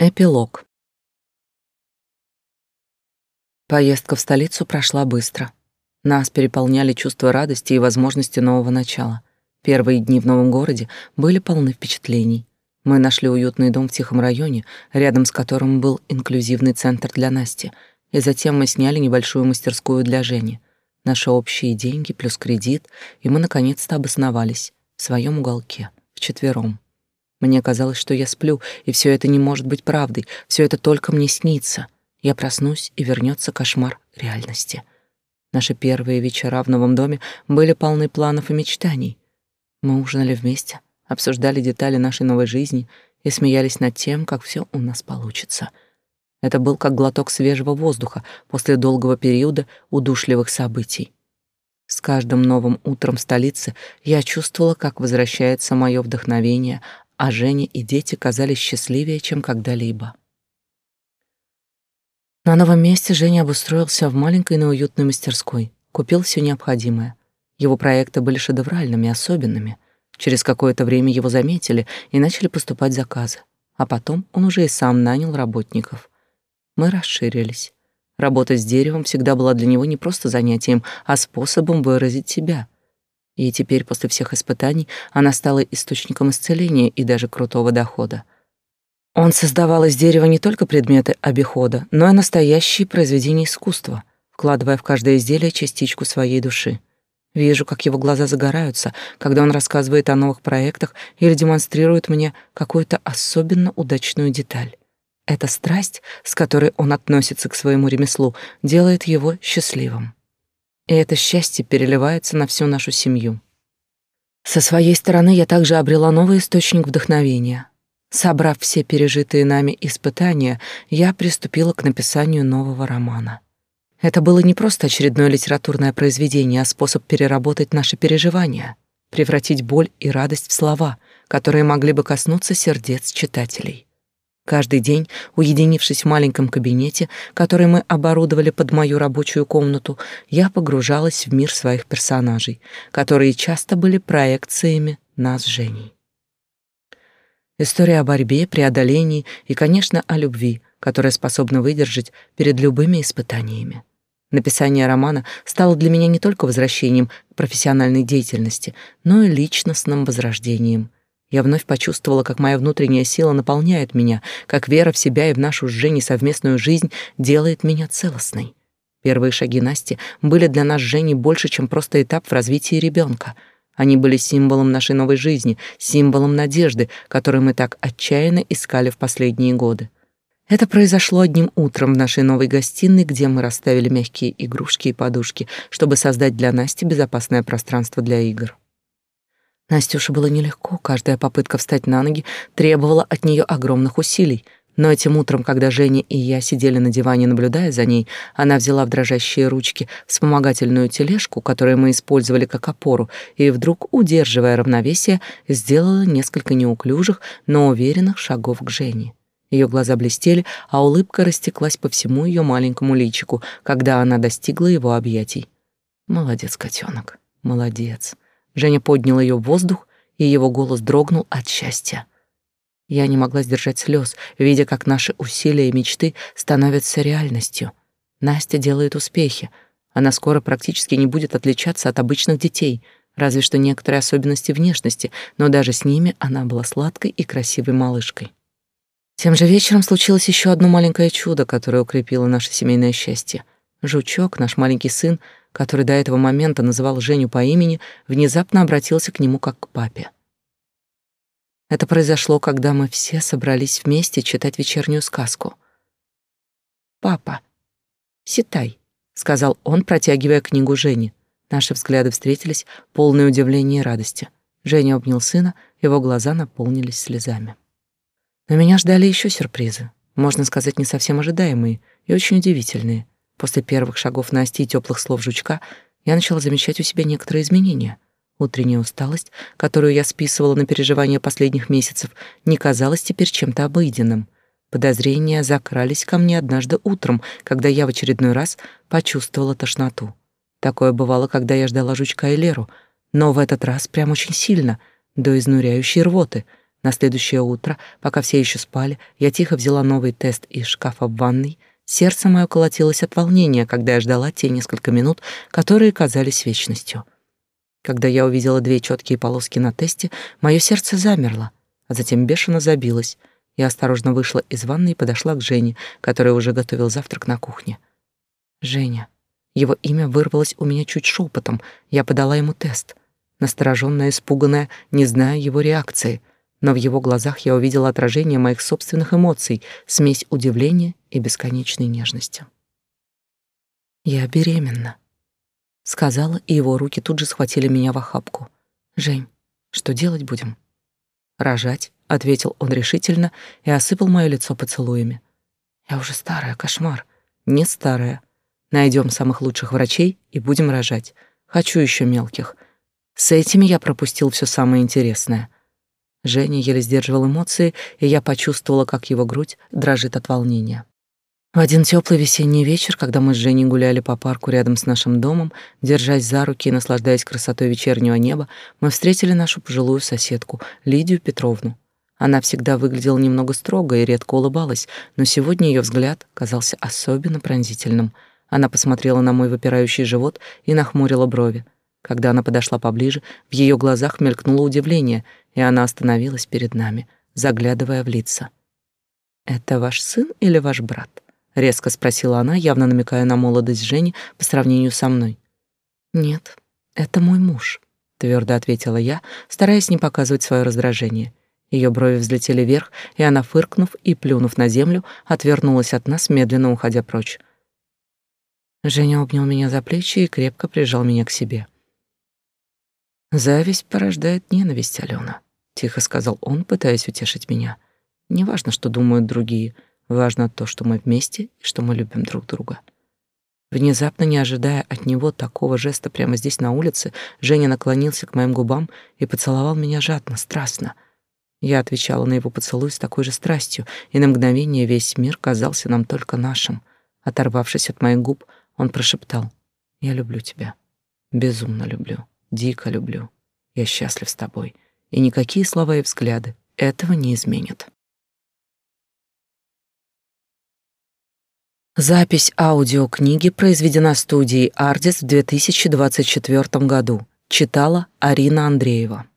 Эпилог. Поездка в столицу прошла быстро. Нас переполняли чувства радости и возможности нового начала. Первые дни в новом городе были полны впечатлений. Мы нашли уютный дом в тихом районе, рядом с которым был инклюзивный центр для Насти, и затем мы сняли небольшую мастерскую для Жени. Наши общие деньги плюс кредит, и мы наконец-то обосновались в своем уголке, вчетвером. Мне казалось, что я сплю, и все это не может быть правдой, все это только мне снится. Я проснусь, и вернется кошмар реальности. Наши первые вечера в новом доме были полны планов и мечтаний. Мы ужинали вместе, обсуждали детали нашей новой жизни и смеялись над тем, как все у нас получится. Это был как глоток свежего воздуха после долгого периода удушливых событий. С каждым новым утром в столице я чувствовала, как возвращается мое вдохновение, а Женя и дети казались счастливее, чем когда-либо. На новом месте Женя обустроился в маленькой, но уютной мастерской, купил все необходимое. Его проекты были шедевральными, особенными. Через какое-то время его заметили и начали поступать заказы. А потом он уже и сам нанял работников. Мы расширились. Работа с деревом всегда была для него не просто занятием, а способом выразить себя — и теперь после всех испытаний она стала источником исцеления и даже крутого дохода. Он создавал из дерева не только предметы обихода, но и настоящие произведения искусства, вкладывая в каждое изделие частичку своей души. Вижу, как его глаза загораются, когда он рассказывает о новых проектах или демонстрирует мне какую-то особенно удачную деталь. Эта страсть, с которой он относится к своему ремеслу, делает его счастливым и это счастье переливается на всю нашу семью. Со своей стороны я также обрела новый источник вдохновения. Собрав все пережитые нами испытания, я приступила к написанию нового романа. Это было не просто очередное литературное произведение, а способ переработать наши переживания, превратить боль и радость в слова, которые могли бы коснуться сердец читателей. Каждый день, уединившись в маленьком кабинете, который мы оборудовали под мою рабочую комнату, я погружалась в мир своих персонажей, которые часто были проекциями нас с Женей. История о борьбе, преодолении и, конечно, о любви, которая способна выдержать перед любыми испытаниями. Написание романа стало для меня не только возвращением к профессиональной деятельности, но и личностным возрождением — я вновь почувствовала, как моя внутренняя сила наполняет меня, как вера в себя и в нашу с Женей совместную жизнь делает меня целостной. Первые шаги Насти были для нас с Женей больше, чем просто этап в развитии ребенка. Они были символом нашей новой жизни, символом надежды, которую мы так отчаянно искали в последние годы. Это произошло одним утром в нашей новой гостиной, где мы расставили мягкие игрушки и подушки, чтобы создать для Насти безопасное пространство для игр. Настюше было нелегко, каждая попытка встать на ноги требовала от нее огромных усилий. Но этим утром, когда Женя и я сидели на диване, наблюдая за ней, она взяла в дрожащие ручки вспомогательную тележку, которую мы использовали как опору, и вдруг, удерживая равновесие, сделала несколько неуклюжих, но уверенных шагов к Жене. Ее глаза блестели, а улыбка растеклась по всему ее маленькому личику, когда она достигла его объятий. Молодец, котенок, молодец. Женя поднял ее в воздух, и его голос дрогнул от счастья. Я не могла сдержать слез, видя, как наши усилия и мечты становятся реальностью. Настя делает успехи. Она скоро практически не будет отличаться от обычных детей, разве что некоторые особенности внешности, но даже с ними она была сладкой и красивой малышкой. Тем же вечером случилось еще одно маленькое чудо, которое укрепило наше семейное счастье. Жучок, наш маленький сын, который до этого момента называл Женю по имени, внезапно обратился к нему как к папе. Это произошло, когда мы все собрались вместе читать вечернюю сказку. «Папа, ситай», — сказал он, протягивая книгу Жене. Наши взгляды встретились, полное удивления и радости. Женя обнял сына, его глаза наполнились слезами. Но меня ждали еще сюрпризы, можно сказать, не совсем ожидаемые и очень удивительные — После первых шагов Насти и теплых слов жучка я начала замечать у себя некоторые изменения. Утренняя усталость, которую я списывала на переживания последних месяцев, не казалась теперь чем-то обыденным. Подозрения закрались ко мне однажды утром, когда я в очередной раз почувствовала тошноту. Такое бывало, когда я ждала жучка и Леру, но в этот раз прям очень сильно, до изнуряющей рвоты — На следующее утро, пока все еще спали, я тихо взяла новый тест из шкафа в ванной. Сердце мое колотилось от волнения, когда я ждала те несколько минут, которые казались вечностью. Когда я увидела две четкие полоски на тесте, мое сердце замерло, а затем бешено забилось. Я осторожно вышла из ванной и подошла к Жене, который уже готовил завтрак на кухне. Женя. Его имя вырвалось у меня чуть шепотом. Я подала ему тест. Настороженная, испуганная, не зная его реакции, но в его глазах я увидела отражение моих собственных эмоций, смесь удивления и бесконечной нежности. «Я беременна», — сказала, и его руки тут же схватили меня в охапку. «Жень, что делать будем?» «Рожать», — ответил он решительно и осыпал мое лицо поцелуями. «Я уже старая, кошмар». «Не старая. Найдем самых лучших врачей и будем рожать. Хочу еще мелких. С этими я пропустил все самое интересное». Женя еле сдерживал эмоции, и я почувствовала, как его грудь дрожит от волнения. В один теплый весенний вечер, когда мы с Женей гуляли по парку рядом с нашим домом, держась за руки и наслаждаясь красотой вечернего неба, мы встретили нашу пожилую соседку, Лидию Петровну. Она всегда выглядела немного строго и редко улыбалась, но сегодня ее взгляд казался особенно пронзительным. Она посмотрела на мой выпирающий живот и нахмурила брови. Когда она подошла поближе, в ее глазах мелькнуло удивление, и она остановилась перед нами, заглядывая в лица. «Это ваш сын или ваш брат?» резко спросила она, явно намекая на молодость Жени по сравнению со мной. Нет, это мой муж, твердо ответила я, стараясь не показывать свое раздражение. Ее брови взлетели вверх, и она, фыркнув и плюнув на землю, отвернулась от нас, медленно уходя прочь. Женя обнял меня за плечи и крепко прижал меня к себе. «Зависть порождает ненависть, Алена», — тихо сказал он, пытаясь утешить меня. «Неважно, что думают другие. Важно то, что мы вместе и что мы любим друг друга. Внезапно, не ожидая от него такого жеста прямо здесь на улице, Женя наклонился к моим губам и поцеловал меня жадно, страстно. Я отвечала на его поцелуй с такой же страстью, и на мгновение весь мир казался нам только нашим. Оторвавшись от моих губ, он прошептал: "Я люблю тебя. Безумно люблю, дико люблю. Я счастлив с тобой, и никакие слова и взгляды этого не изменят". Запись аудиокниги произведена студией Ardis в 2024 году. Читала Арина Андреева.